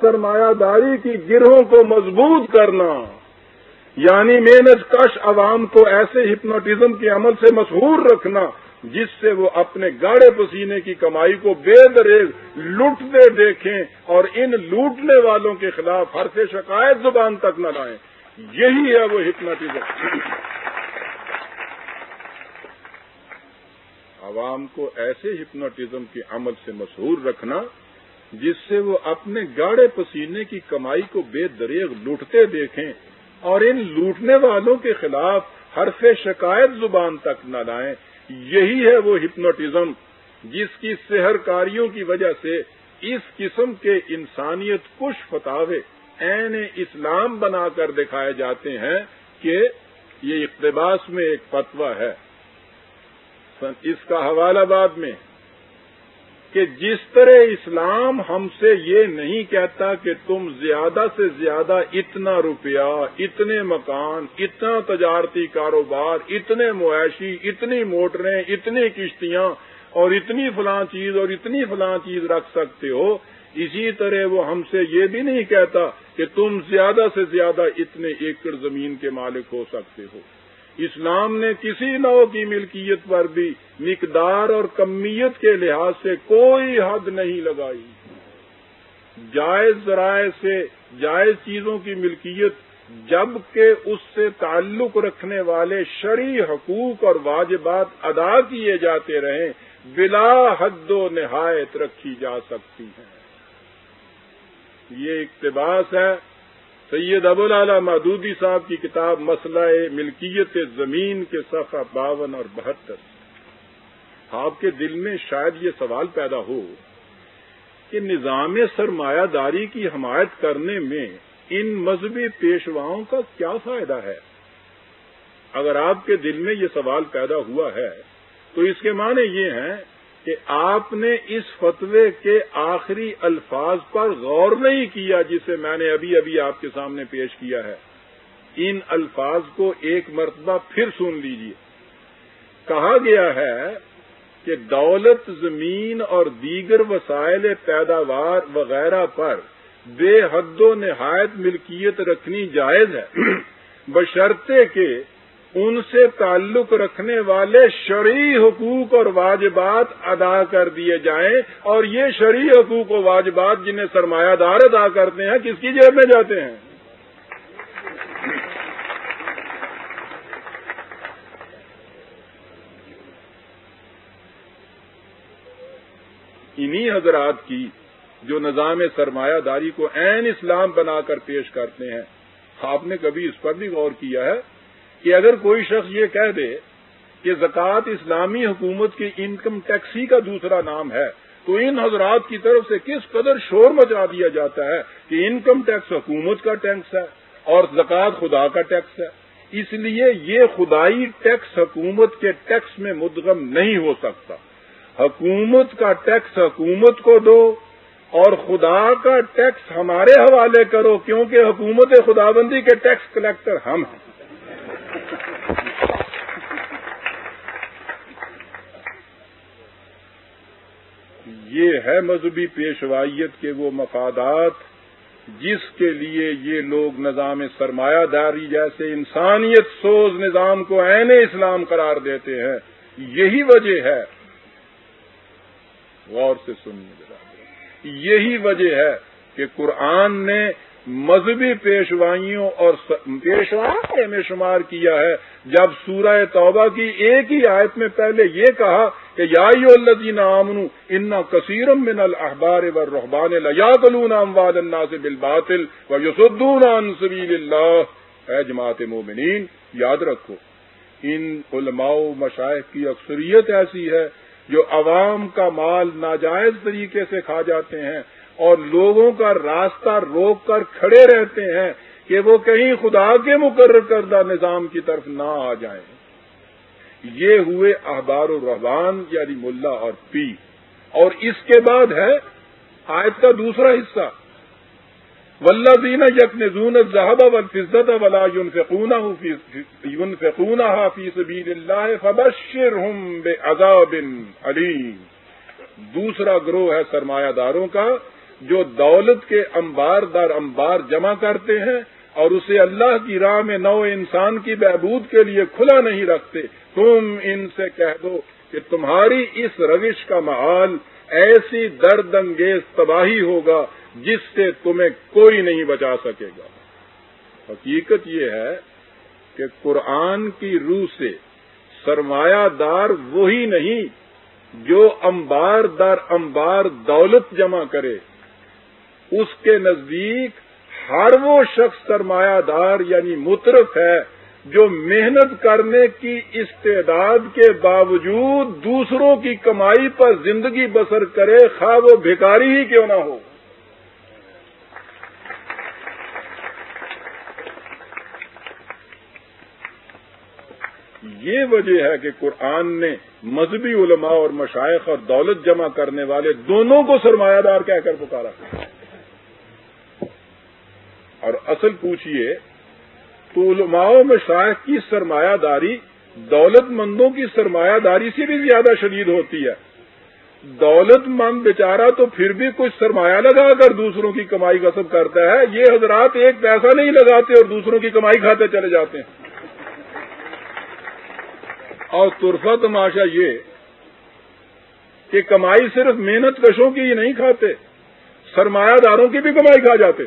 سرمایہ داری کی گروہوں کو مضبوط کرنا۔ یعنی محنت کش عوام کو ایسے ہپنوٹزم کے عمل سے مشہور رکھنا، جس سے وہ اپنے گاڑے پسینے کی کمائی کو بے دریز لوٹتے دیکھیں اور ان لوٹنے والوں کے خلاف ہر سے شکایت زبان تک نہ لائیں۔ یہی ہے وہ ہپناٹزم عوام کو ایسے ہپنوٹزم کے عمل سے مشہور رکھنا جس سے وہ اپنے گاڑے پسینے کی کمائی کو بے دریغ لوٹتے دیکھیں اور ان لوٹنے والوں کے خلاف حرف شکایت زبان تک نہ لائیں۔ یہی ہے وہ ہپنوٹزم، جس کی سحر کاریوں کی وجہ سے اس قسم کے انسانیت کش فتوے عین اسلام بنا کر دکھائے جاتے ہیں کہ یہ اقتباس میں ایک فتویٰ ہے۔ اس کا حوالہ بعد میں۔ کہ جس طرح اسلام ہم سے یہ نہیں کہتا کہ تم زیادہ سے زیادہ اتنا روپیہ، اتنے مکان، اتنا تجارتی کاروبار، اتنے معاشی اتنی موٹریں، اتنی کشتیاں اور اتنی فلاں چیز اور اتنی فلاں چیز رکھ سکتے ہو، اسی طرح وہ ہم سے یہ بھی نہیں کہتا کہ تم زیادہ سے زیادہ اتنے ایکڑ زمین کے مالک ہو سکتے ہو۔ اسلام نے کسی نو کی ملکیت پر بھی مقدار اور کمیت کے لحاظ سے کوئی حد نہیں لگائی۔ جائز ذرائع سے جائز چیزوں کی ملکیت، جبکہ اس سے تعلق رکھنے والے شرعی حقوق اور واجبات ادا کیے جاتے رہیں، بلا حد و نہایت رکھی جا سکتی ہیں۔ یہ اقتباس ہے سید ابو العلا مادودی صاحب کی کتاب مسئلہ ملکیت زمین کے صفحہ باون اور بہتر۔ آپ کے دل میں شاید یہ سوال پیدا ہو کہ نظام سرمایہ داری کی حمایت کرنے میں ان مذہبی پیشواؤں کا کیا فائدہ ہے؟ اگر آپ کے دل میں یہ سوال پیدا ہوا ہے تو اس کے معنی یہ ہیں کہ آپ نے اس فتوے کے آخری الفاظ پر غور نہیں کیا جسے میں نے ابھی ابھی آپ کے سامنے پیش کیا ہے۔ ان الفاظ کو ایک مرتبہ پھر سن لیجیے کہا گیا ہے کہ دولت، زمین اور دیگر وسائل پیداوار وغیرہ پر بے حد و نہایت ملکیت رکھنی جائز ہے۔ بشرطے کہ ان سے تعلق رکھنے والے شرعی حقوق اور واجبات ادا کر دیے جائیں اور یہ شرعی حقوق و واجبات جنہیں سرمایہ دار ادا کرتے ہیں، کس کی جیب میں جاتے ہیں؟ انہی حضرات کی جو نظام سرمایہ داری کو عین اسلام بنا کر پیش کرتے ہیں، آپ نے کبھی اس پر بھی غور کیا ہے؟ کہ اگر کوئی شخص یہ کہہ دے کہ زکوٰۃ اسلامی حکومت کے انکم ٹیکس ہی کا دوسرا نام ہے، تو ان حضرات کی طرف سے کس قدر شور مچا دیا جاتا ہے کہ انکم ٹیکس حکومت کا ٹیکس ہے اور زکوٰۃ خدا کا ٹیکس ہے؟ اس لیے یہ خدائی ٹیکس حکومت کے ٹیکس میں مدغم نہیں ہو سکتا۔ حکومت کا ٹیکس حکومت کو دو اور خدا کا ٹیکس ہمارے حوالے کرو، کیونکہ حکومت خدا بندی کے ٹیکس کلیکٹر ہم ہیں۔ یہ ہے مذہبی پیشوائیت کے وہ مفادات جس کے لیے یہ لوگ نظام سرمایہ داری جیسے انسانیت سوز نظام کو عین اسلام قرار دیتے ہیں۔ یہی وجہ ہے۔ غور سے سننے یہی وجہ ہے کہ قرآن نے مذہبی پیشوائیوں اور پیشوائیوں میں شمار کیا ہے۔ جب سورہ توبہ کی ایک ہی آیت میں پہلے یہ کہا کہ یا الذین آمنوا ان کثیرم من الاحبار والرهبان لا یاکلون اموال الناس بالباطل ويصدون عن سبیل اللہ۔ اے جماعت مومنین، یاد رکھو، ان علماء و مشائخ کی اکثریت ایسی ہے جو عوام کا مال ناجائز طریقے سے کھا جاتے ہیں۔ اور لوگوں کا راستہ روک کر کھڑے رہتے ہیں کہ وہ کہیں خدا کے مقرر کردہ نظام کی طرف نہ آ جائیں۔ یہ ہوئے احبار و رحبان یعنی ملا اور پی۔ اور اس کے بعد ہے آیت کا دوسرا حصہ۔ ولہ دینا یک ذہب و فضت ولا یون فکون یون فکون اللہ فبشر ہوں بے عذاب علیم۔ دوسرا گروہ ہے سرمایہ داروں کا۔ جو دولت کے انبار در انبار جمع کرتے ہیں اور اسے اللہ کی راہ میں نو انسان کی بہبود کے لیے کھلا نہیں رکھتے، تم ان سے کہہ دو کہ تمہاری اس روش کا محال ایسی درد انگیز تباہی ہوگا جس سے تمہیں کوئی نہیں بچا سکے گا۔ حقیقت یہ ہے کہ قرآن کی روح سے سرمایہ دار وہی نہیں جو امبار در امبار دولت جمع کرے۔ اس کے نزدیک ہر وہ شخص سرمایہ دار یعنی مترف ہے جو محنت کرنے کی استعداد کے باوجود دوسروں کی کمائی پر زندگی بسر کرے، خواہ وہ بھکاری ہی کیوں نہ ہو۔ یہ وجہ ہے کہ قرآن نے مذہبی علماء اور مشائق اور دولت جمع کرنے والے دونوں کو سرمایہ دار کہہ کر پکارا۔ اور اصل پوچھئے، تو علماء و مشائق کی سرمایہ داری دولت مندوں کی سرمایہ داری سے بھی زیادہ شدید ہوتی ہے۔ دولت مند بیچارہ تو پھر بھی کچھ سرمایہ لگا کر دوسروں کی کمائی کا سب کرتا ہے۔ یہ حضرات ایک پیسہ نہیں لگاتے اور دوسروں کی کمائی کھاتے چلے جاتے ہیں۔ اور ترفا تماشا یہ کہ کمائی صرف محنت کشوں کی ہی نہیں کھاتے، سرمایہ داروں کی بھی کمائی کھا جاتے۔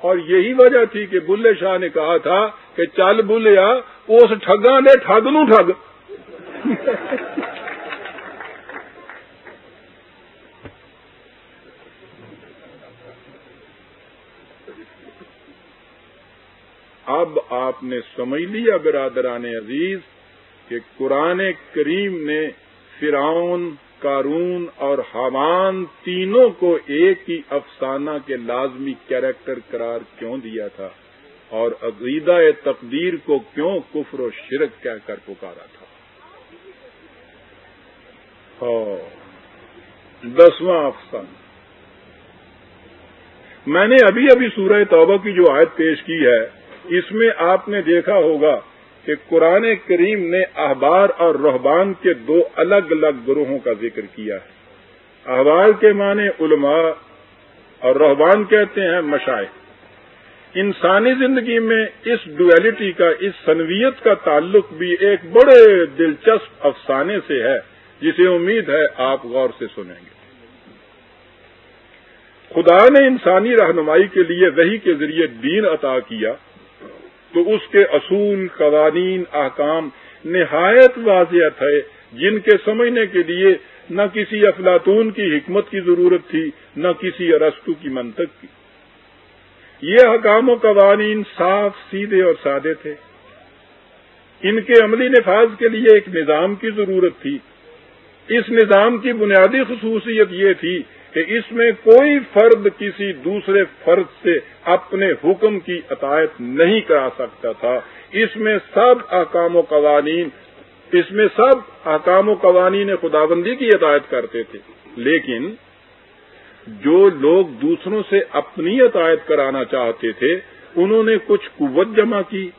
اور یہی وجہ تھی کہ بلے شاہ نے کہا تھا کہ چل بلیا اس ٹھگا نے ٹھگ نو ٹھگ۔ اب آپ نے سمجھ لیا برادران عزیز کہ قرآن کریم نے فرعون کارون اور حوان تینوں کو ایک ہی افسانہ کے لازمی کیریکٹر قرار کیوں دیا تھا؟ اور عقیدہ تقدیر کو کیوں کفر و شرک کہہ کر پکارا تھا؟ ہاں، دسواں افسانہ۔ میں نے ابھی ابھی سورہ توبہ کی جو آیت پیش کی ہے، اس میں آپ نے دیکھا ہوگا کہ قرآن کریم نے احبار اور رحبان کے دو الگ الگ گروہوں کا ذکر کیا ہے۔ احبار کے معنی علماء اور رحبان کہتے ہیں مشائے انسانی زندگی میں اس ڈویلٹی کا، اس سنویت کا تعلق بھی ایک بڑے دلچسپ افسانے سے ہے، جسے امید ہے آپ غور سے سنیں گے۔ خدا نے انسانی رہنمائی کے لیے وہی کے ذریعے دین عطا کیا۔ تو اس کے اصول، قوانین، احکام نہایت واضح تھے، جن کے سمجھنے کے لیے نہ کسی افلاطون کی حکمت کی ضرورت تھی، نہ کسی ارستو کی منطق کی۔ یہ حکام و قوانین صاف، سیدھے اور سادے تھے۔ ان کے عملی نفاذ کے لیے ایک نظام کی ضرورت تھی۔ اس نظام کی بنیادی خصوصیت یہ تھی کہ اس میں کوئی فرد کسی دوسرے فرد سے اپنے حکم کی عطایت نہیں کرا سکتا تھا۔ اس میں سب احکام و قوانین، اس میں سب احکام و قوانین خدابندی کی عطایت کرتے تھے۔ لیکن جو لوگ دوسروں سے اپنی عطایت کرانا چاہتے تھے، انہوں نے کچھ قوت جمع کی،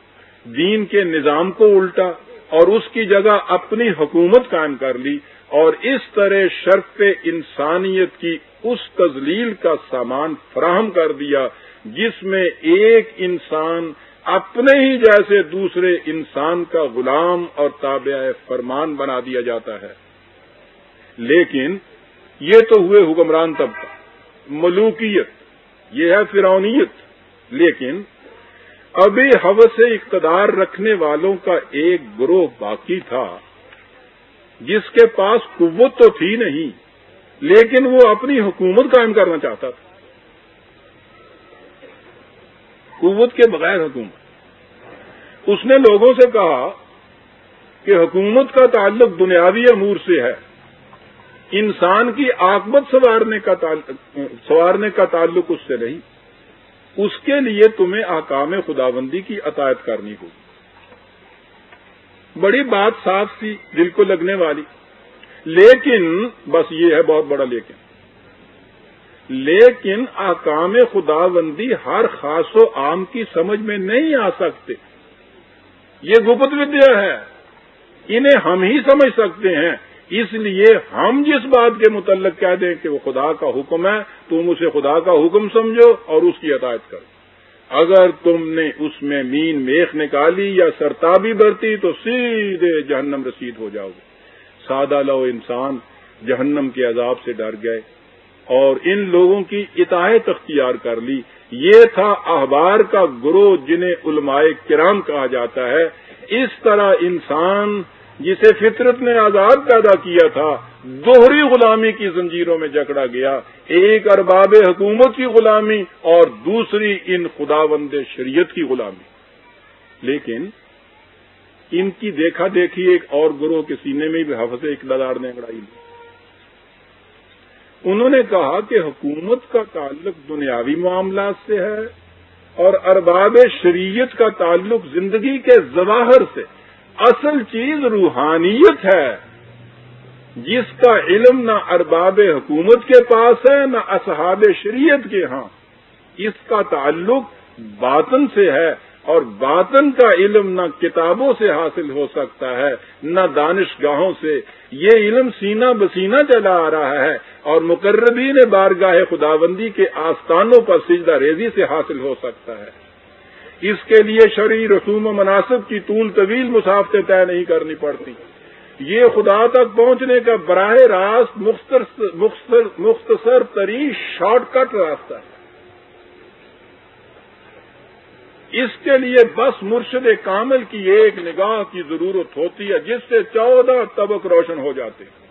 دین کے نظام کو الٹا اور اس کی جگہ اپنی حکومت قائم کر لی۔ اور اس طرح شرط انسانیت کی اس تزلیل کا سامان فراہم کر دیا جس میں ایک انسان اپنے ہی جیسے دوسرے انسان کا غلام اور تابع فرمان بنا دیا جاتا ہے۔ لیکن یہ تو ہوئے حکمران طبقہ، ملوکیت، یہ ہے فرونیت لیکن ابھی حوث اقتدار رکھنے والوں کا ایک گروہ باقی تھا۔ جس کے پاس قوت تو تھی نہیں، لیکن وہ اپنی حکومت قائم کرنا چاہتا تھا۔ قوت کے بغیر حکومت۔ اس نے لوگوں سے کہا کہ حکومت کا تعلق دنیاوی امور سے ہے۔ انسان کی آکمت سوارنے کا سوارنے کا تعلق اس سے نہیں۔ اس کے لیے تمہیں آکام خدابندی کی عطایت کرنی ہوگی۔ بڑی بات صاف سی دل کو لگنے والی۔ لیکن، بس یہ ہے بہت بڑا لیکن۔ لیکن آکام خدا بندی ہر خاص و عام کی سمجھ میں نہیں آ سکتے۔ یہ گپت ودیا ہے۔ انہیں ہم ہی سمجھ سکتے ہیں۔ اس لیے ہم جس بات کے متعلق کہہ دیں کہ وہ خدا کا حکم ہے، تم اسے خدا کا حکم سمجھو اور اس کی عدایت کرو۔ اگر تم نے اس میں مین میخ نکالی یا سرتابی برتی تو سیدھے جہنم رسید ہو جاؤ گے۔ سادہ لو انسان جہنم کے عذاب سے ڈر گئے اور ان لوگوں کی اطاعت اختیار کر لی۔ یہ تھا احبار کا گروہ جنہیں علماء کرام کہا جاتا ہے۔ اس طرح انسان جسے فطرت نے آزاد پیدا کیا تھا، دوہری غلامی کی زنجیروں میں جکڑا گیا۔ ایک ارباب حکومت کی غلامی اور دوسری ان خداوند شریعت کی غلامی۔ لیکن ان کی دیکھا دیکھی ایک اور گروہ کے سینے میں بھی حفظ اقتدار نے اگڑائی لی انہوں نے کہا کہ حکومت کا تعلق دنیاوی معاملات سے ہے اور ارباب شریعت کا تعلق زندگی کے ظواہر سے۔ ہے اصل چیز روحانیت ہے۔ جس کا علم نہ ارباب حکومت کے پاس ہے، نہ اصحاب شریعت کے ہاں۔ اس کا تعلق باطن سے ہے اور باطن کا علم نہ کتابوں سے حاصل ہو سکتا ہے، نہ دانش گاہوں سے۔ یہ علم سینہ بسینہ چلا آ رہا ہے اور مقربین بارگاہ خداوندی کے آستانوں پر سجدہ ریزی سے حاصل ہو سکتا ہے۔ اس کے لیے شرعی رسوم و مناسب کی طول طویل مسافتیں طے نہیں کرنی پڑتی۔ یہ خدا تک پہنچنے کا براہ راست مختصر ترین شارٹ کٹ راستہ ہے۔ اس کے لیے بس مرشد کامل کی ایک نگاہ کی ضرورت ہوتی ہے، جس سے چودہ طبق روشن ہو جاتے ہیں۔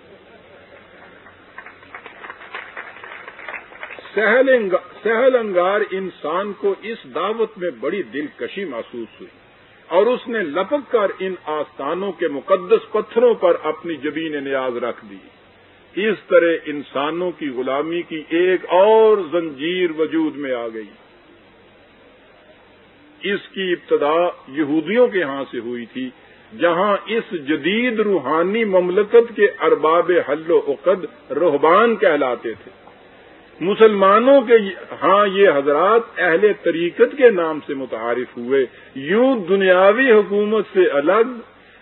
سہل انگار انسان کو اس دعوت میں بڑی دلکشی محسوس ہوئی اور اس نے لپک کر ان آستانوں کے مقدس پتھروں پر اپنی جبین نیاز رکھ دی۔ اس طرح انسانوں کی غلامی کی ایک اور زنجیر وجود میں آ گئی۔ اس کی ابتدا یہودیوں کے ہاں سے ہوئی تھی، جہاں اس جدید روحانی مملکت کے ارباب حل و عقد روحبان کہلاتے تھے۔ مسلمانوں کے ہاں یہ حضرات اہل طریقت کے نام سے متعارف ہوئے۔ یوں دنیاوی حکومت سے الگ،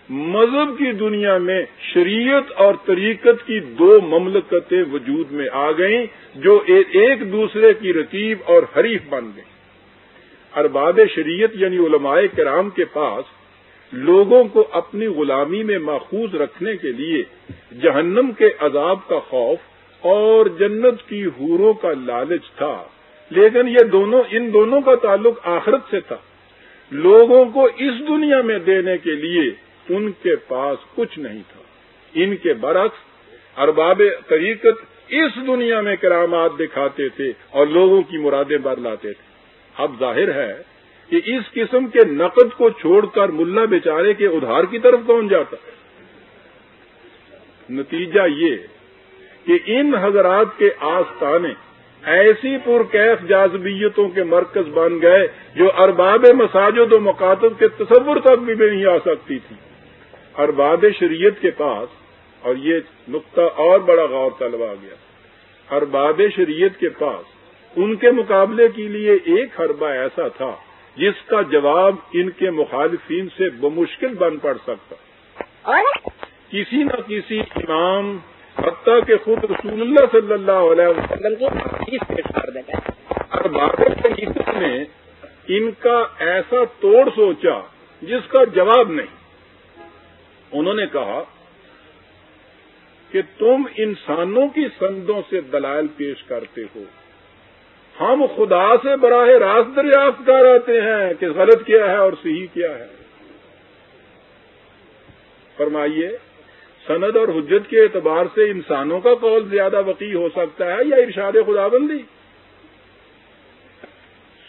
مذہب کی دنیا میں شریعت اور طریقت کی دو مملکتیں وجود میں آ گئیں، جو ایک دوسرے کی رتیب اور حریف بن گئیں۔ ارباب شریعت یعنی علماء کرام کے پاس لوگوں کو اپنی غلامی میں ماخوذ رکھنے کے لیے جہنم کے عذاب کا خوف اور جنت کی حوروں کا لالچ تھا۔ لیکن یہ دونوں، ان دونوں کا تعلق آخرت سے تھا۔ لوگوں کو اس دنیا میں دینے کے لیے ان کے پاس کچھ نہیں تھا۔ ان کے برعکس، ارباب طریقت اس دنیا میں کرامات دکھاتے تھے اور لوگوں کی مرادیں بدلاتے تھے۔ اب ظاہر ہے کہ اس قسم کے نقد کو چھوڑ کر ملا بیچارے کے ادھار کی طرف کون جاتا؟ نتیجہ یہ کہ ان حضرات کے آستانے ایسی پرکیف جازبیتوں کے مرکز بن گئے جو ارباب مساجد و مکاتب کے تصور تک بھی نہیں آ سکتی تھی۔ ارباب شریعت کے پاس اور یہ نقطہ اور بڑا غور طلب آ گیا ارباب شریعت کے پاس ان کے مقابلے کے لیے ایک حربہ ایسا تھا جس کا جواب ان کے مخالفین سے بمشکل بن پڑ سکتا۔ کسی نہ کسی امام حتیٰ کہ خود رسول اللہ صلی اللہ علیہ وسلم کو پیش کر دیں گے۔ اور بابر نے ان کا ایسا توڑ سوچا جس کا جواب نہیں۔ انہوں نے کہا کہ تم انسانوں کی سندوں سے دلائل پیش کرتے ہو۔ ہم خدا سے براہ راست دریافت کر آتے ہیں کہ غلط کیا ہے اور صحیح کیا ہے۔ فرمائیے سند اور حجت کے اعتبار سے انسانوں کا قول زیادہ وقی ہو سکتا ہے یا ارشاد خدا بندی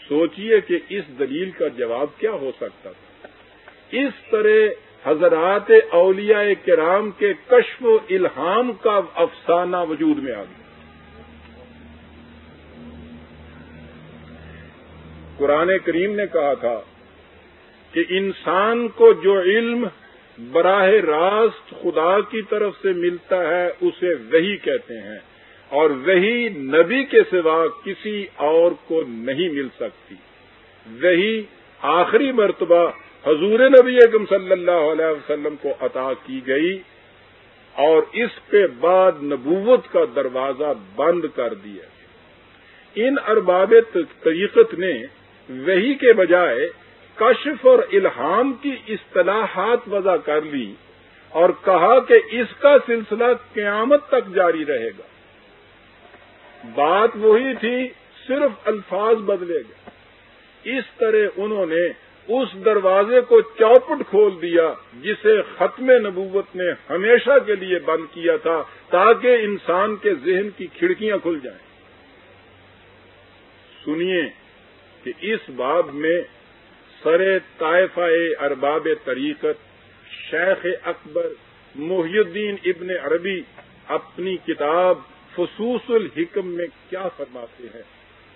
سوچئے کہ اس دلیل کا جواب کیا ہو سکتا تھا۔ اس طرح حضرات اولیاء کرام کے کشف و الہام کا افسانہ وجود میں آ گیا۔ قرآن کریم نے کہا تھا کہ انسان کو جو علم براہ راست خدا کی طرف سے ملتا ہے، اسے وہی کہتے ہیں۔ اور وہی نبی کے سوا کسی اور کو نہیں مل سکتی۔ وہی آخری مرتبہ حضور نبی اکم صلی اللہ علیہ وسلم کو عطا کی گئی۔ اور اس کے بعد نبوت کا دروازہ بند کر دیا۔ ان ارباب طریقت نے وہی کے بجائے کشف اور الہام کی اصطلاحات وضع کر لی اور کہا کہ اس کا سلسلہ قیامت تک جاری رہے گا۔ بات وہی تھی، صرف الفاظ بدلے گئے۔ اس طرح انہوں نے اس دروازے کو چوپٹ کھول دیا جسے ختم نبوت نے ہمیشہ کے لیے بند کیا تھا تاکہ انسان کے ذہن کی کھڑکیاں کھل جائیں۔ سنیے کہ اس باب میں سر طائفہ ارباب طریقت، شیخ اکبر محی الدین ابن عربی اپنی کتاب فصوص الحکم میں کیا فرماتے ہیں؟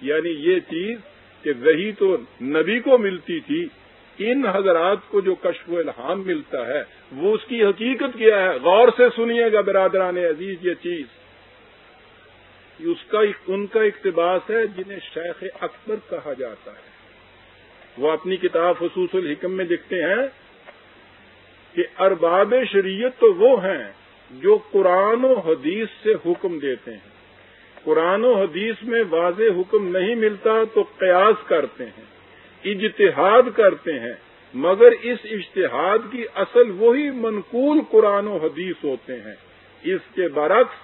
یعنی یہ چیز کہ وہی تو نبی کو ملتی تھی، ان حضرات کو جو کشف و الہام ملتا ہے، وہ اس کی حقیقت کیا ہے؟ غور سے سنیے گا برادران عزیز یہ چیز۔ اس کا ان کا اقتباس ہے جنہیں شیخ اکبر کہا جاتا ہے۔ وہ اپنی کتاب خصوص الحکم میں لکھتے ہیں کہ ارباب شریعت تو وہ ہیں جو قرآن و حدیث سے حکم دیتے ہیں۔ قرآن و حدیث میں واضح حکم نہیں ملتا تو قیاس کرتے ہیں، اجتہاد کرتے ہیں، مگر اس اشتہاد کی اصل وہی منقول قرآن و حدیث ہوتے ہیں۔ اس کے برعکس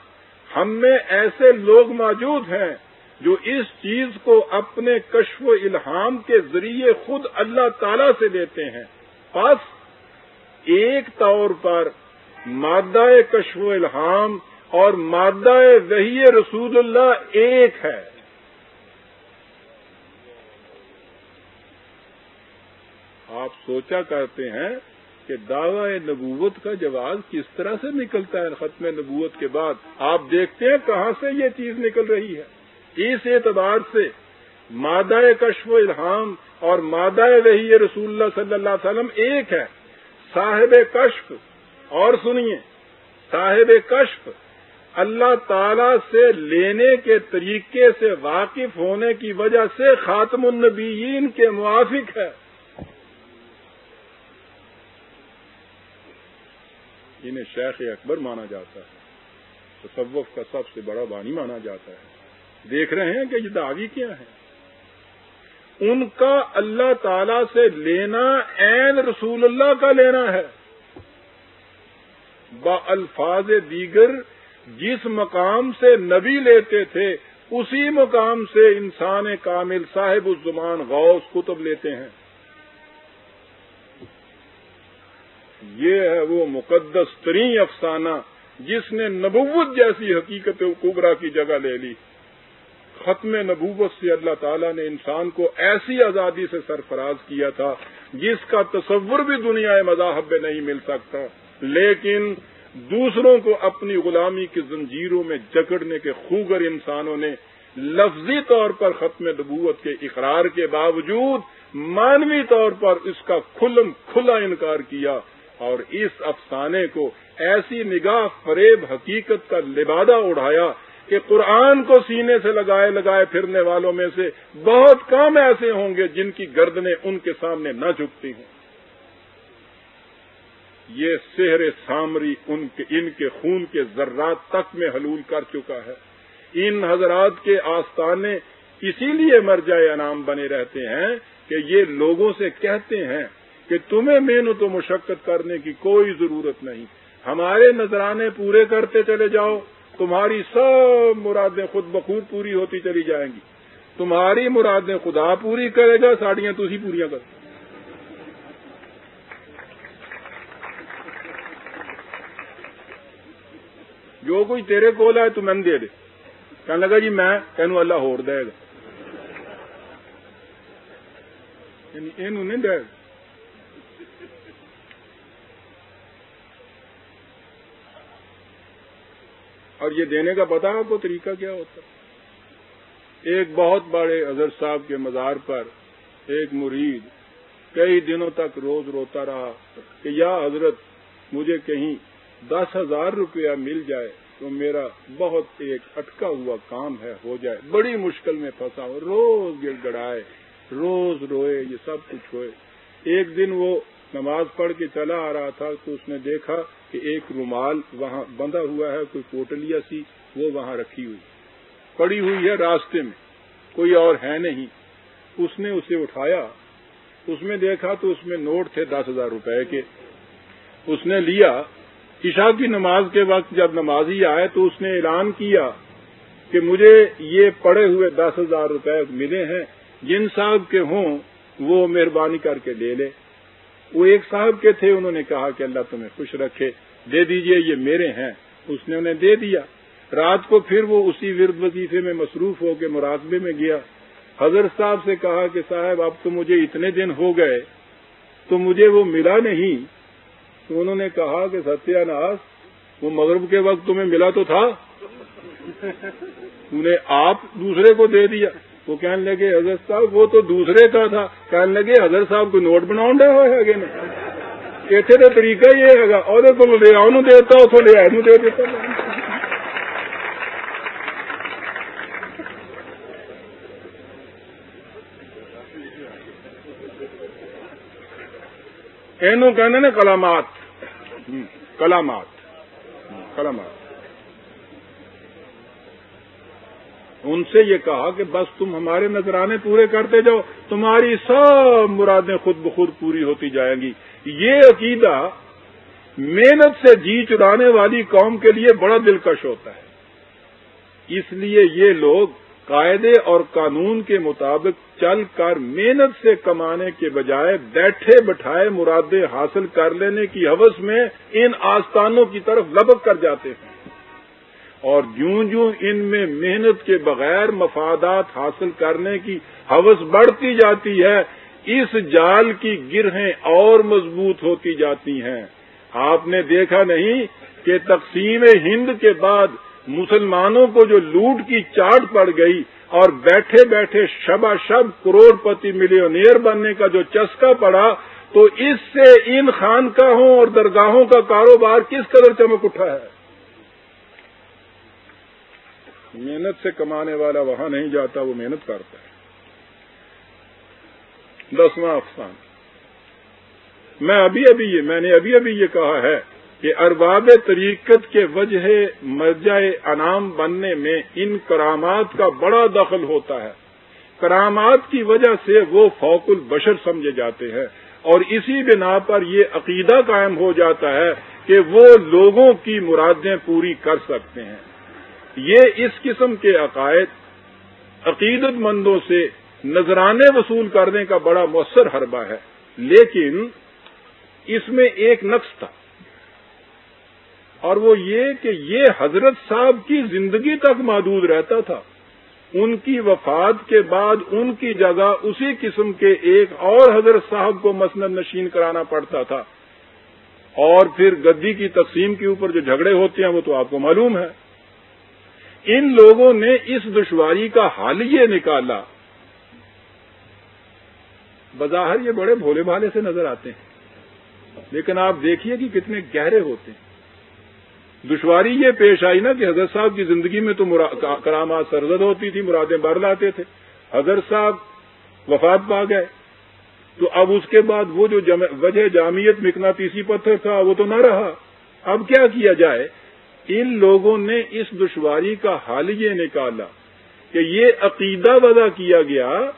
ہم میں ایسے لوگ موجود ہیں جو اس چیز کو اپنے کشف و الہام کے ذریعے خود اللہ تعالی سے دیتے ہیں پس ایک طور پر مادہ کشف و الہام اور مادہ وحی رسول اللہ ایک ہے۔ آپ سوچا کرتے ہیں کہ دعوی نبوت کا جواز کس طرح سے نکلتا ہے، ختم نبوت کے بعد؟ آپ دیکھتے ہیں کہاں سے یہ چیز نکل رہی ہے۔ اس اعتبار سے مادہ کشف و الہام اور مادہ وحی رسول اللہ صلی اللہ علیہ وسلم ایک ہے۔ صاحب کشف، اور سنیے، صاحب کشف اللہ تعالی سے لینے کے طریقے سے واقف ہونے کی وجہ سے خاتم النبیین کے موافق ہے۔ انہیں شیخ اکبر مانا جاتا ہے۔ تصوف کا سب سے بڑا بانی مانا جاتا ہے۔ دیکھ رہے ہیں کہ یہ دعوی کیا ہے۔ ان کا اللہ تعالی سے لینا عین رسول اللہ کا لینا ہے۔ با الفاظ دیگر جس مقام سے نبی لیتے تھے، اسی مقام سے انسان کامل صاحب الزمان غوث کتب لیتے ہیں۔ یہ ہے وہ مقدس ترین افسانہ جس نے نبوت جیسی حقیقت کبرا کی جگہ لے لی۔ ختم نبوت سے اللہ تعالیٰ نے انسان کو ایسی آزادی سے سرفراز کیا تھا، جس کا تصور بھی دنیا مذاہب میں نہیں مل سکتا۔ لیکن دوسروں کو اپنی غلامی کی زنجیروں میں جکڑنے کے خوگر انسانوں نے لفظی طور پر ختم نبوت کے اقرار کے باوجود مانوی طور پر اس کا کھلم کھلا انکار کیا اور اس افسانے کو ایسی نگاہ فریب حقیقت کا لبادہ اڑایا کہ قرآن کو سینے سے لگائے لگائے پھرنے والوں میں سے بہت کم ایسے ہوں گے جن کی گردنیں ان کے سامنے نہ جھکتی ہوں۔ یہ سہر سامری ان کے ان کے خون کے ذرات تک میں حلول کر چکا ہے۔ ان حضرات کے آستانے اسی لیے مر جائے انعام بنے رہتے ہیں کہ یہ لوگوں سے کہتے ہیں کہ تمہیں محنت و مشقت کرنے کی کوئی ضرورت نہیں۔ ہمارے نذرانے پورے کرتے چلے جاؤ۔ تمہاری سب مرادیں خود بخود پوری ہوتی چلی جائیں گی۔ تمہاری مرادیں خدا پوری کرے گا ساڑیاں تو ہی پوریا کر۔ جو کوئی تیرے کول ہے تو میں دے دے۔ کہنے لگا جی میں تینوں اللہ ہور دے گا۔ یعنی یہ نہیں دے گا۔ اور یہ دینے کا پتا آپ کو طریقہ کیا ہوتا ایک بہت بڑے اظہر صاحب کے مزار پر ایک مرید کئی دنوں تک روز روتا رہا کہ یا حضرت مجھے کہیں دس ہزار روپیہ مل جائے تو میرا بہت ایک اٹکا ہوا کام ہے، ہو جائے۔ بڑی مشکل میں پھنسا ہو روز گڑ گڑائے روز روئے، یہ سب کچھ ہوئے۔ ایک دن وہ نماز پڑھ کے چلا آ رہا تھا تو اس نے دیکھا کہ ایک رومال وہاں بندھا ہوا ہے، کوئی پوٹلیا سی، وہ وہاں رکھی ہوئی۔ پڑی ہوئی ہے راستے میں، کوئی اور ہے نہیں۔ اس نے اسے اٹھایا۔ اس میں دیکھا تو اس میں نوٹ تھے دس ہزار روپے کے۔ اس نے لیا۔ عشاء کی نماز کے وقت جب نمازی آئے تو اس نے اعلان کیا کہ مجھے یہ پڑے ہوئے دس ہزار روپے ملے ہیں، جن صاحب کے ہوں وہ مہربانی کر کے لے لے۔ وہ ایک صاحب کے تھے، انہوں نے کہا کہ اللہ تمہیں خوش رکھے، دے دیجیے، یہ میرے ہیں۔ اس نے انہیں دے دیا۔ رات کو پھر وہ اسی ورد وظیفے میں مصروف ہو کے مراقبے میں گیا۔ حضرت صاحب سے کہا کہ صاحب، اب تو مجھے اتنے دن ہو گئے، تو مجھے وہ ملا نہیں۔ تو انہوں نے کہا کہ ستیہ ناس وہ مغرب کے وقت تمہیں ملا تو تھا۔ انہیں آپ دوسرے کو دے دیا۔ وہ کہنے لگے حضرت صاحب وہ تو دوسرے کا تھا۔ کہنے لگے حضرت صاحب کو نوٹ بناؤ ڈے ہوئے گے اتنے تو طریقہ یہ ہے اور تو لے آؤ دیتا اتوں لے آئے دے دیتا اینو کہنے نا کلامات۔ کلامات۔ کلامات۔ ان سے یہ کہا کہ بس تم ہمارے نذرانے پورے کرتے جاؤ، تمہاری سب مرادیں خود بخود پوری ہوتی جائیں گی۔ یہ عقیدہ محنت سے جی چرانے والی قوم کے لیے بڑا دلکش ہوتا ہے۔ اس لیے یہ لوگ قاعدے اور قانون کے مطابق چل کر محنت سے کمانے کے بجائے بیٹھے بٹھائے مرادیں حاصل کر لینے کی حوث میں ان آستانوں کی طرف لبک کر جاتے ہیں۔ اور جوں جوں ان میں محنت کے بغیر مفادات حاصل کرنے کی حوث بڑھتی جاتی ہے، اس جال کی گرہیں اور مضبوط ہوتی جاتی ہیں۔ آپ نے دیکھا نہیں کہ تقسیم ہند کے بعد مسلمانوں کو جو لوٹ کی چاٹ پڑ گئی اور بیٹھے بیٹھے شبا شب کروڑ پتی ملینئر بننے کا جو چسکا پڑا، تو اس سے ان خانقاہوں اور درگاہوں کا کاروبار کس قدر چمک اٹھا ہے؟ محنت سے کمانے والا وہاں نہیں جاتا، وہ محنت کرتا ہے۔ دسواں افسان۔ میں ابھی ابھی یہ، میں نے ابھی ابھی یہ کہا ہے کہ ارباب طریقت کے وجہ مرجع انعام بننے میں ان کرامات کا بڑا دخل ہوتا ہے۔ کرامات کی وجہ سے وہ فوق البشر سمجھے جاتے ہیں۔ اور اسی بنا پر یہ عقیدہ قائم ہو جاتا ہے کہ وہ لوگوں کی مرادیں پوری کر سکتے ہیں۔ یہ اس قسم کے عقائد عقیدت مندوں سے نذرانے وصول کرنے کا بڑا مؤثر حربہ ہے، لیکن اس میں ایک نقص تھا۔ اور وہ یہ کہ یہ حضرت صاحب کی زندگی تک محدود رہتا تھا۔ ان کی وفات کے بعد ان کی جگہ اسی قسم کے ایک اور حضرت صاحب کو مسند نشین کرانا پڑتا تھا۔ اور پھر گدی کی تقسیم کے اوپر جو جھگڑے ہوتے ہیں وہ تو آپ کو معلوم ہے ان لوگوں نے اس دشواری کا حل یہ نکالا۔ بظاہر یہ بڑے بھولے بھالے سے نظر آتے ہیں۔ لیکن آپ دیکھیے کہ کتنے گہرے ہوتے ہیں۔ دشواری یہ پیش آئی نا کہ حضرت صاحب کی زندگی میں تو کرامات سرزد ہوتی تھی، مرادیں بر لاتے تھے۔ حضرت صاحب وفات پا گئے۔ تو اب اس کے بعد وہ جو وجہ جامعت مکنا تیسی پتھر تھا، وہ تو نہ رہا۔ اب کیا کیا جائے؟ ان لوگوں نے اس دشواری کا حال یہ نکالا کہ یہ عقیدہ وضع کیا گیا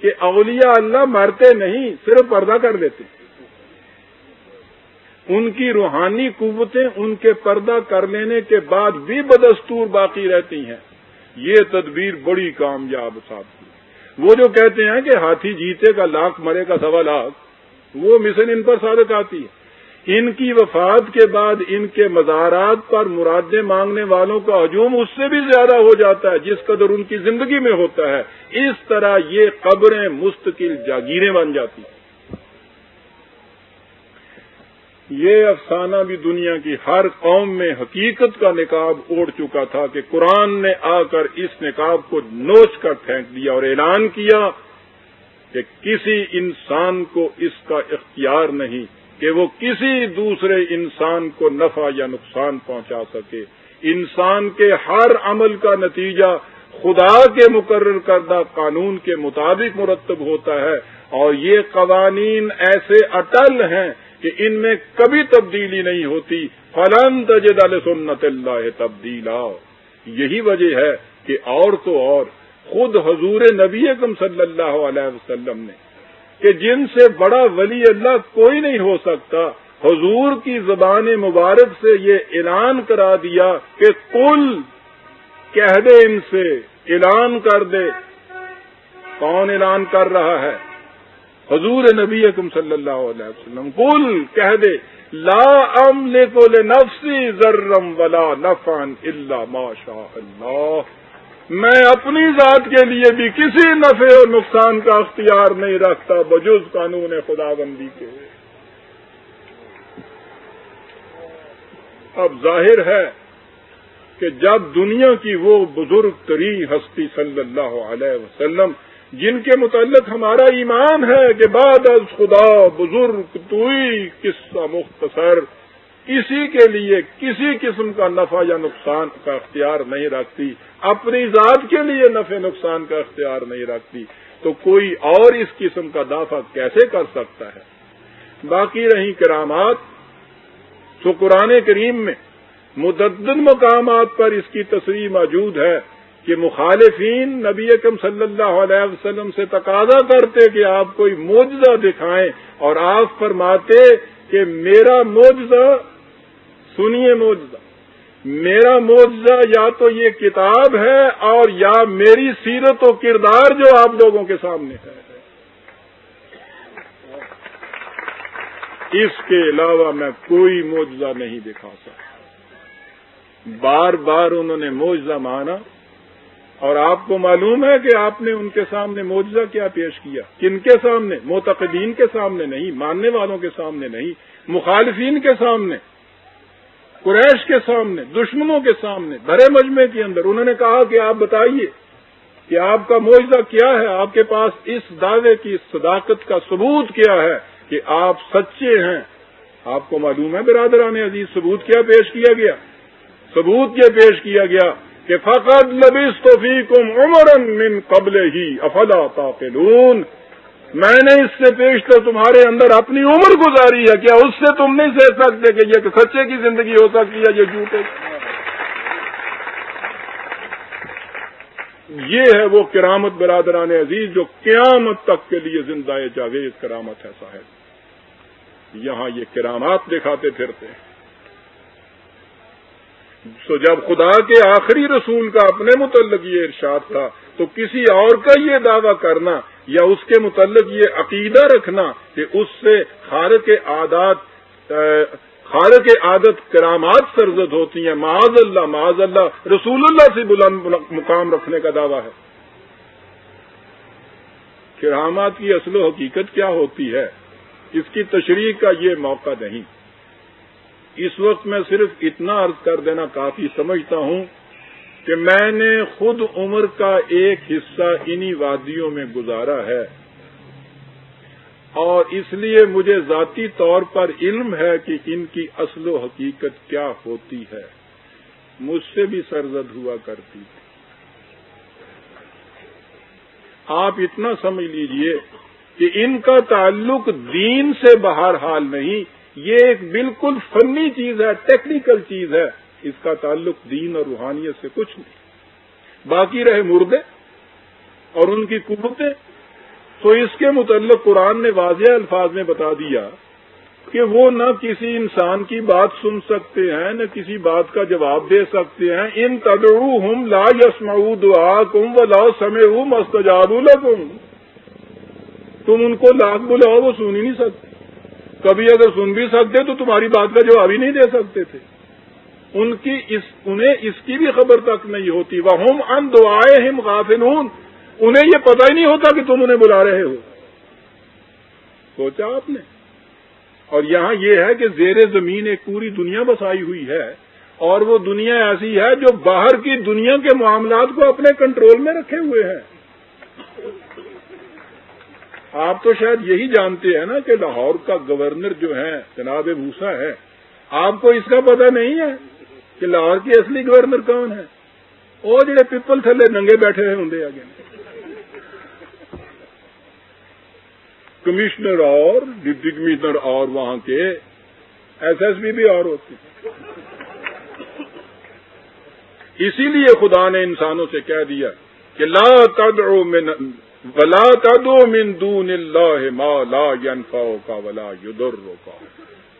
کہ اولیاء اللہ مرتے نہیں، صرف پردہ کر لیتے۔ ان کی روحانی قوتیں ان کے پردہ کر لینے کے بعد بھی بدستور باقی رہتی ہیں۔ یہ تدبیر بڑی کامیاب ثابت ہوئی وہ جو کہتے ہیں کہ ہاتھی جیتے کا لاکھ، مرے کا سوا لاکھ، وہ مشن ان پر صادق آتی ہے۔ ان کی وفات کے بعد ان کے مزارات پر مرادیں مانگنے والوں کا ہجوم اس سے بھی زیادہ ہو جاتا ہے، جس قدر ان کی زندگی میں ہوتا ہے۔ اس طرح یہ قبریں مستقل جاگیریں بن جاتی ہیں۔ یہ افسانہ بھی دنیا کی ہر قوم میں حقیقت کا نکاب اوڑھ چکا تھا کہ قرآن نے آ کر اس نکاب کو نوچ کر پھینک دیا اور اعلان کیا کہ کسی انسان کو اس کا اختیار نہیں۔ کہ وہ کسی دوسرے انسان کو نفع یا نقصان پہنچا سکے۔ انسان کے ہر عمل کا نتیجہ خدا کے مقرر کردہ قانون کے مطابق مرتب ہوتا ہے۔ اور یہ قوانین ایسے اٹل ہیں کہ ان میں کبھی تبدیلی نہیں ہوتی۔ فلن تجد سنت اللہ تبدیلا۔ یہی وجہ ہے کہ اور تو اور خود حضور نبی اکم صلی اللہ علیہ وسلم نے کہ جن سے بڑا ولی اللہ کوئی نہیں ہو سکتا، حضور کی زبان مبارک سے یہ اعلان کرا دیا کہ کل کہہ دے ان سے، اعلان کر دے۔ کون اعلان کر رہا ہے؟ حضور نبی اکم صلی اللہ علیہ وسلم۔ کل کہہ دے۔ لا ام لے نفسی ذرم ولا نفان اللہ ماشاء اللہ۔ میں اپنی ذات کے لیے بھی کسی نفع اور نقصان کا اختیار نہیں رکھتا، بجز قانون خدا بندی کے۔ اب ظاہر ہے کہ جب دنیا کی وہ بزرگ ترین ہستی صلی اللہ علیہ وسلم، جن کے متعلق ہمارا ایمان ہے کہ بعد از خدا بزرگ توئی قصہ مختصر کسی کے لیے کسی قسم کا نفع یا نقصان کا اختیار نہیں رکھتی، اپنی ذات کے لیے نفع نقصان کا اختیار نہیں رکھتی، تو کوئی اور اس قسم کا دافع کیسے کر سکتا ہے؟ باقی رہی کرامات، تو قرآن کریم میں متعدد مقامات پر اس کی تصریح موجود ہے کہ مخالفین نبی اکم صلی اللہ علیہ وسلم سے تقاضا کرتے کہ آپ کوئی موجزہ دکھائیں اور آپ فرماتے کہ میرا موجزہ سنیے موجزہ میرا موجزہ یا تو یہ کتاب ہے اور یا میری سیرت و کردار جو آپ لوگوں کے سامنے ہے۔ اس کے علاوہ میں کوئی موجزہ نہیں دکھا سکتا۔ بار بار انہوں نے موجزہ مانا اور آپ کو معلوم ہے کہ آپ نے ان کے سامنے موجزہ کیا پیش کیا۔ کن کے سامنے؟ معتقدین کے سامنے نہیں، ماننے والوں کے سامنے نہیں، مخالفین کے سامنے۔ قریش کے سامنے، دشمنوں کے سامنے بڑے مجمے کے اندر، انہوں نے کہا کہ آپ بتائیے کہ آپ کا معجزہ کیا ہے؟ آپ کے پاس اس دعوے کی صداقت کا ثبوت کیا ہے کہ آپ سچے ہیں؟ آپ کو معلوم ہے برادران عزیز، ثبوت کیا پیش کیا گیا؟ ثبوت کیا پیش کیا گیا کہ فقط لبیس توفیقم عمر من قبل ہی افلا تاقلون میں نے اس سے پیش تو تمہارے اندر اپنی عمر گزاری ہے، کیا اس سے تم نہیں سہ سکتے کہ یہ سچے کی زندگی ہو سکتی ہے، یہ جھوٹے یہ ہے وہ کرامت برادران عزیز جو قیامت تک کے لیے زندہ جاوید کرامت ہے صاحب۔ یہاں یہ کرامات دکھاتے پھرتے ہیں۔ سو جب خدا کے آخری رسول کا اپنے متعلق یہ ارشاد تھا، تو کسی اور کا یہ دعویٰ کرنا یا اس کے متعلق یہ عقیدہ رکھنا کہ اس سے خارق عادات خالق عادت کرامات سرزد ہوتی ہیں۔ معاذ اللہ معاذ اللہ، رسول اللہ سے بلند مقام رکھنے کا دعویٰ ہے۔ کرامات کی اصل و حقیقت کیا ہوتی ہے؟ اس کی تشریح کا یہ موقع نہیں۔ اس وقت میں صرف اتنا عرض کر دینا کافی سمجھتا ہوں۔ کہ میں نے خود عمر کا ایک حصہ انہی وادیوں میں گزارا ہے۔ اور اس لیے مجھے ذاتی طور پر علم ہے کہ ان کی اصل و حقیقت کیا ہوتی ہے۔ مجھ سے بھی سرزد ہوا کرتی تھی۔ آپ اتنا سمجھ لیجیے کہ ان کا تعلق دین سے باہر حال نہیں، یہ ایک بالکل فنی چیز ہے، ٹیکنیکل چیز ہے۔ اس کا تعلق دین اور روحانیت سے کچھ نہیں۔ باقی رہے مردے اور ان کی قوتیں۔ تو اس کے متعلق قرآن نے واضح الفاظ میں بتا دیا کہ وہ نہ کسی انسان کی بات سن سکتے ہیں، نہ کسی بات کا جواب دے سکتے ہیں۔ ان تدڑو ہم لا یسما دعا کم و لا سمے ہوں مستجاب تم ان کو لاکھ بلاؤ، وہ سن ہی نہیں سکتے۔ کبھی اگر سن بھی سکتے تو تمہاری بات کا جواب ہی نہیں دے سکتے تھے۔ ان کی اس انہیں اس کی بھی خبر تک نہیں ہوتی۔ وہ ہم ان دعائیں ہم غافلون۔ انہیں یہ پتہ ہی نہیں ہوتا کہ تم انہیں بلا رہے ہو۔ سوچا آپ نے۔ اور یہاں یہ ہے کہ زیر زمین ایک پوری دنیا بسائی ہوئی ہے اور وہ دنیا ایسی ہے جو باہر کی دنیا کے معاملات کو اپنے کنٹرول میں رکھے ہوئے ہیں۔ آپ تو شاید یہی جانتے ہیں نا کہ لاہور کا گورنر جو ہے جناب بھوسا ہے، آپ کو اس کا پتہ نہیں ہے۔ کہ لاہور کی اصلی گورنر کون ہے؟ وہ جڑے پیپل تھلے ننگے بیٹھے ہوئے ہوں آگے کمشنر اور ڈپٹی کمشنر اور وہاں کے ایس ایس بی بھی اور ہوتے اسی لیے خدا نے انسانوں سے کہہ دیا کہ لا تدعو من ولا تدعو من دون اللہ ما لا ينفعك ولا يضرك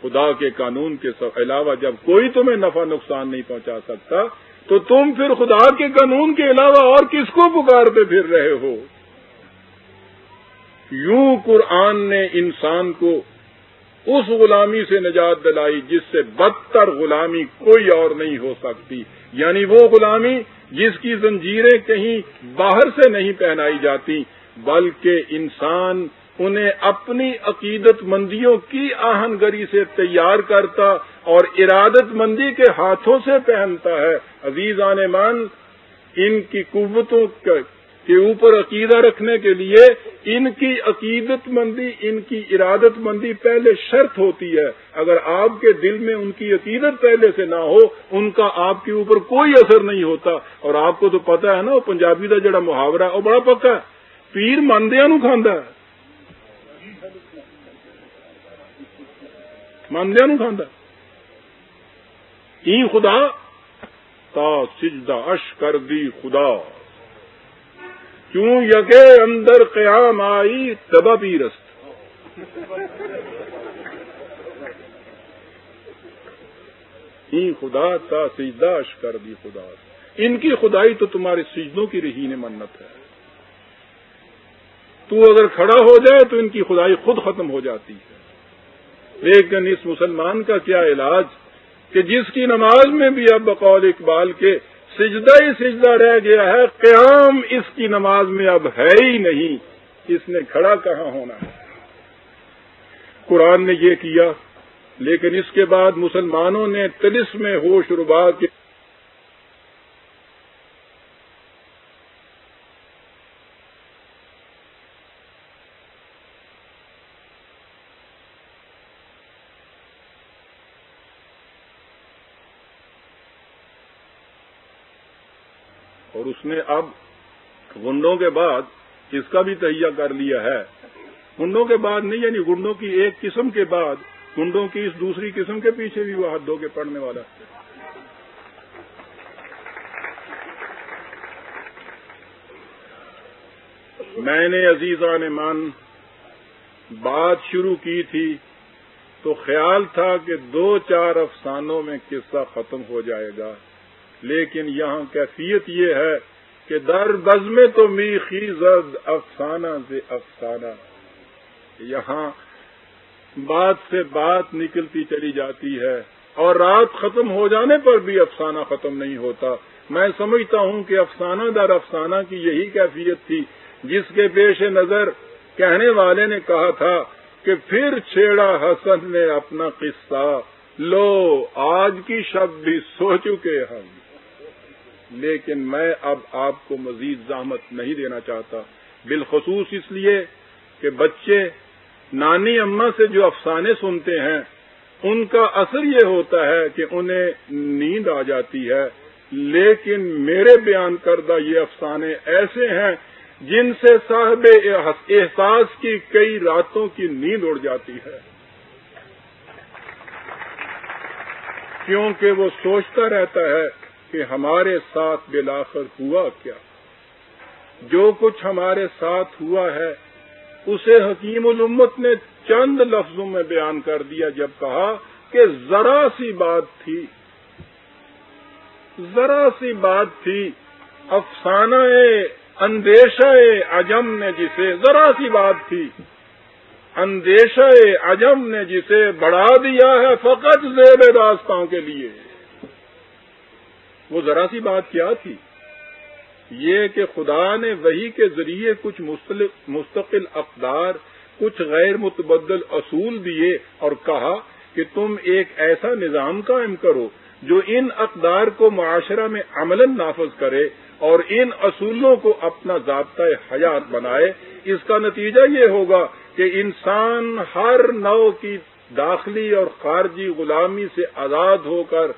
خدا کے قانون کے علاوہ جب کوئی تمہیں نفع نقصان نہیں پہنچا سکتا، تو تم پھر خدا کے قانون کے علاوہ اور کس کو پکارتے پھر رہے ہو؟ یوں قرآن نے انسان کو اس غلامی سے نجات دلائی جس سے بدتر غلامی کوئی اور نہیں ہو سکتی۔ یعنی وہ غلامی جس کی زنجیریں کہیں باہر سے نہیں پہنائی جاتی، بلکہ انسان انہیں اپنی عقیدت مندیوں کی آہن گری سے تیار کرتا اور ارادت مندی کے ہاتھوں سے پہنتا ہے۔ عزیز آنے مان ان کی قوتوں کے اوپر عقیدہ رکھنے کے لیے ان کی عقیدت مندی ان کی ارادت مندی پہلے شرط ہوتی ہے۔ اگر آپ کے دل میں ان کی عقیدت پہلے سے نہ ہو، ان کا آپ کے اوپر کوئی اثر نہیں ہوتا۔ اور آپ کو تو پتا ہے نا، وہ پنجابی کا جڑا محاورہ ہے، وہ بڑا پکا ہے۔ پیر ماندیا نو کھانا ہے۔ ماندیا نو کھانا ای خدا، تا سجدہ اش کر دی خدا۔ کیوں یکے اندر قیام آئی تبا پیرست؟ ہی خدا، تا سجداش کر دی خدا۔ ان کی خدائی تو تمہارے سجدوں کی رہی منت ہے۔ تو اگر کھڑا ہو جائے تو ان کی خدائی خود ختم ہو جاتی ہے۔ لیکن اس مسلمان کا کیا علاج کہ جس کی نماز میں بھی اب بقول اقبال کے سجدہ ہی سجدہ رہ گیا ہے، قیام اس کی نماز میں اب ہے ہی نہیں۔ اس نے کھڑا کہاں ہونا ہے؟ قرآن نے یہ کیا، لیکن اس کے بعد مسلمانوں نے تلس میں ہوش ربا کے اور اس نے اب گنڈوں کے بعد اس کا بھی تہیا کر لیا ہے۔ گنڈوں کے بعد نہیں یعنی گنڈوں کی ایک قسم کے بعد گنڈوں کی اس دوسری قسم کے پیچھے بھی وہ ہاتھ دھو کے پڑنے والا۔ میں نے عزیزان مان بات شروع کی تھی تو خیال تھا کہ دو چار افسانوں میں قصہ ختم ہو جائے گا، لیکن یہاں کیفیت یہ ہے کہ در بز میں تو می خیزد افسانہ سے افسانہ۔ یہاں بات سے بات نکلتی چلی جاتی ہے اور رات ختم ہو جانے پر بھی افسانہ ختم نہیں ہوتا۔ میں سمجھتا ہوں کہ افسانہ در افسانہ کی یہی کیفیت تھی، جس کے پیش نظر کہنے والے نے کہا تھا کہ پھر چھیڑا حسن نے اپنا قصہ۔ لو، آج کی شب بھی سو چکے ہم۔ لیکن میں اب آپ کو مزید زحمت نہیں دینا چاہتا۔ بالخصوص اس لیے کہ بچے نانی اما سے جو افسانے سنتے ہیں، ان کا اثر یہ ہوتا ہے کہ انہیں نیند آ جاتی ہے۔ لیکن میرے بیان کردہ یہ افسانے ایسے ہیں جن سے صاحب احساس کی کئی راتوں کی نیند اڑ جاتی ہے۔ کیونکہ وہ سوچتا رہتا ہے کہ ہمارے ساتھ بلاخر ہوا کیا۔ جو کچھ ہمارے ساتھ ہوا ہے، اسے حکیم الامت نے چند لفظوں میں بیان کر دیا جب کہا کہ ذرا سی بات تھی۔ ذرا سی بات تھی، افسانہ اندیشہ اجم نے جسے ذرا سی بات تھی۔ اندیشہ اجم نے جسے بڑھا دیا ہے فقط زیب راستوں کے لیے۔ وہ ذرا سی بات کیا تھی؟ یہ کہ خدا نے وہی کے ذریعے کچھ مستقل اقدار، کچھ غیر متبدل اصول دیے اور کہا کہ تم ایک ایسا نظام قائم کرو جو ان اقدار کو معاشرہ میں عمل نافذ کرے اور ان اصولوں کو اپنا ضابطۂ حیات بنائے۔ اس کا نتیجہ یہ ہوگا کہ انسان ہر نو کی داخلی اور خارجی غلامی سے آزاد ہو کر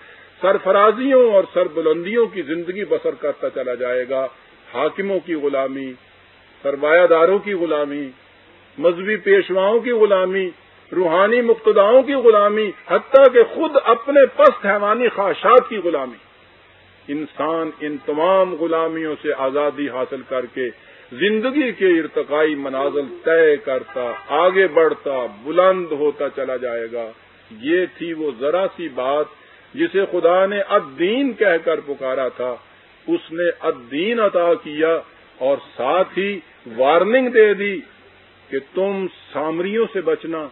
سرفرازیوں اور سربلندیوں کی زندگی بسر کرتا چلا جائے گا۔ حاکموں کی غلامی، سرمایہ داروں کی غلامی، مذہبی پیشواؤں کی غلامی، روحانی مقتداؤں کی غلامی، حتیٰ کہ خود اپنے پست حیوانی خواہشات کی غلامی۔ انسان ان تمام غلامیوں سے آزادی حاصل کر کے زندگی کے ارتقائی منازل طے کرتا، آگے بڑھتا، بلند ہوتا چلا جائے گا۔ یہ تھی وہ ذرا سی بات جسے خدا نے الدین کہہ کر پکارا تھا، اس نے الدین عطا کیا اور ساتھ ہی وارننگ دے دی کہ تم سامریوں سے بچنا،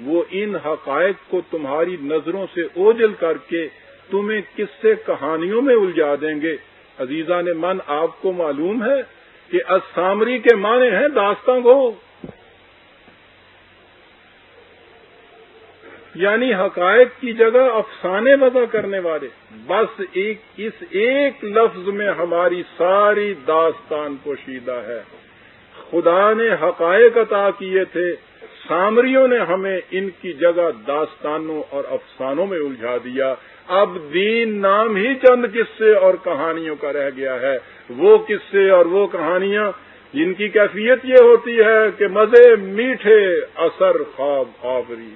وہ ان حقائق کو تمہاری نظروں سے اوجل کر کے تمہیں کس سے کہانیوں میں الجھا دیں گے۔ عزیزہ نے من آپ کو معلوم ہے کہ اسامری کے معنی ہیں داستان کو یعنی حقائق کی جگہ افسانے وضع کرنے والے۔ بس ایک، اس ایک لفظ میں ہماری ساری داستان پوشیدہ ہے۔ خدا نے حقائق عطا کیے تھے۔ سامریوں نے ہمیں ان کی جگہ داستانوں اور افسانوں میں الجھا دیا۔ اب دین نام ہی چند قصے اور کہانیوں کا رہ گیا ہے۔ وہ قصے اور وہ کہانیاں، جن کی کیفیت یہ ہوتی ہے کہ مزے میٹھے اثر خواب آبری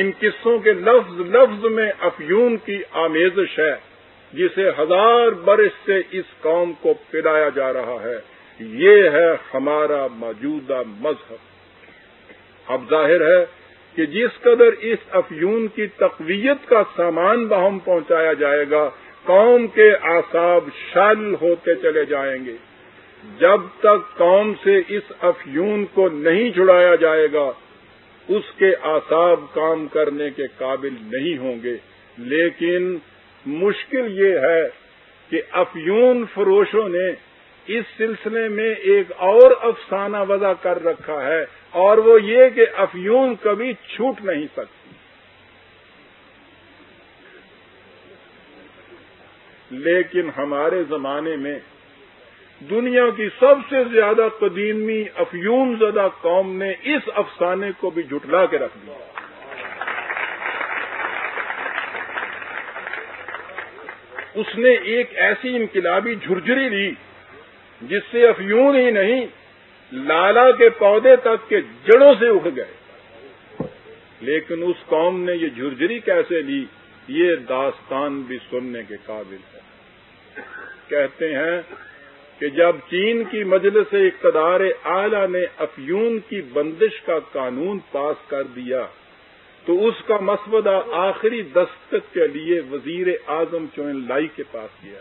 ان قصوں کے لفظ لفظ میں افیون کی آمیزش ہے، جسے ہزار برس سے اس قوم کو پلایا جا رہا ہے۔ یہ ہے ہمارا موجودہ مذہب۔ اب ظاہر ہے کہ جس قدر اس افیون کی تقویت کا سامان بہم پہنچایا جائے گا، قوم کے آساب شل ہوتے چلے جائیں گے۔ جب تک قوم سے اس افیون کو نہیں چھڑایا جائے گا اس کے آساب کام کرنے کے قابل نہیں ہوں گے۔ لیکن مشکل یہ ہے کہ افیون فروشوں نے اس سلسلے میں ایک اور افسانہ وضع کر رکھا ہے اور وہ یہ کہ افیون کبھی چھوٹ نہیں سکتی۔ لیکن ہمارے زمانے میں دنیا کی سب سے زیادہ قدیمی افیون زدہ قوم نے اس افسانے کو بھی جھٹلا کے رکھ دیا۔ اس نے ایک ایسی انقلابی جھرجری لی جس سے افیون ہی نہیں، لالا کے پودے تک کے جڑوں سے اٹھ گئے۔ لیکن اس قوم نے یہ جھرجری کیسے لی یہ داستان بھی سننے کے قابل ہے۔ کہتے ہیں کہ جب چین کی مجلس اقتدار اعلی نے افیون کی بندش کا قانون پاس کر دیا، تو اس کا مسودہ آخری دستک کے لیے وزیر اعظم چوئن لائی کے پاس گیا۔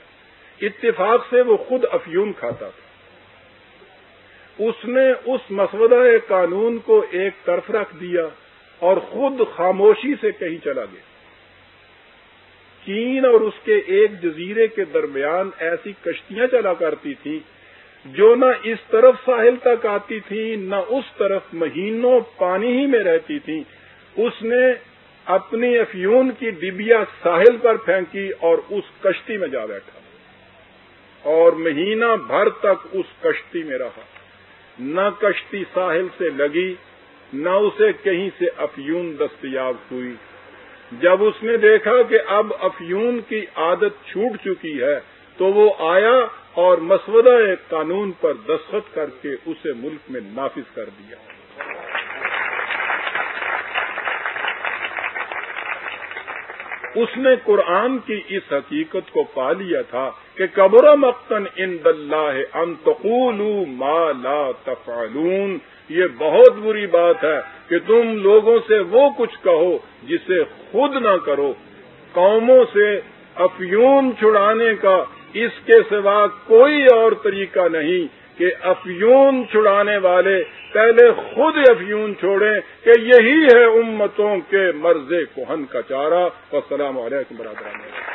اتفاق سے وہ خود افیون کھاتا تھا۔ اس نے اس مسودہ قانون کو ایک طرف رکھ دیا اور خود خاموشی سے کہیں چلا گیا۔ چین اور اس کے ایک جزیرے کے درمیان ایسی کشتیاں چلا کرتی تھیں جو نہ اس طرف ساحل تک آتی تھیں، نہ اس طرف مہینوں پانی ہی میں رہتی تھیں۔ اس نے اپنی افیون کی ڈبیا ساحل پر پھینکی اور اس کشتی میں جا بیٹھا۔ اور مہینہ بھر تک اس کشتی میں رہا۔ نہ کشتی ساحل سے لگی، نہ اسے کہیں سے افیون دستیاب ہوئی۔ جب اس نے دیکھا کہ اب افیون کی عادت چھوٹ چکی ہے، تو وہ آیا اور مسودہ قانون پر دستخط کر کے اسے ملک میں نافذ کر دیا۔ اس نے قرآن کی اس حقیقت کو پا لیا تھا کہ قبر مقتن ان دلہ انتقول ما لا تفعلون۔ یہ بہت بری بات ہے کہ تم لوگوں سے وہ کچھ کہو جسے خود نہ کرو۔ قوموں سے افیون چھڑانے کا اس کے سوا کوئی اور طریقہ نہیں کہ افیون چھڑانے والے پہلے خود افیون چھوڑیں کہ یہی ہے امتوں کے مرض کوہن کا چارہ۔ السلام علیکم برادر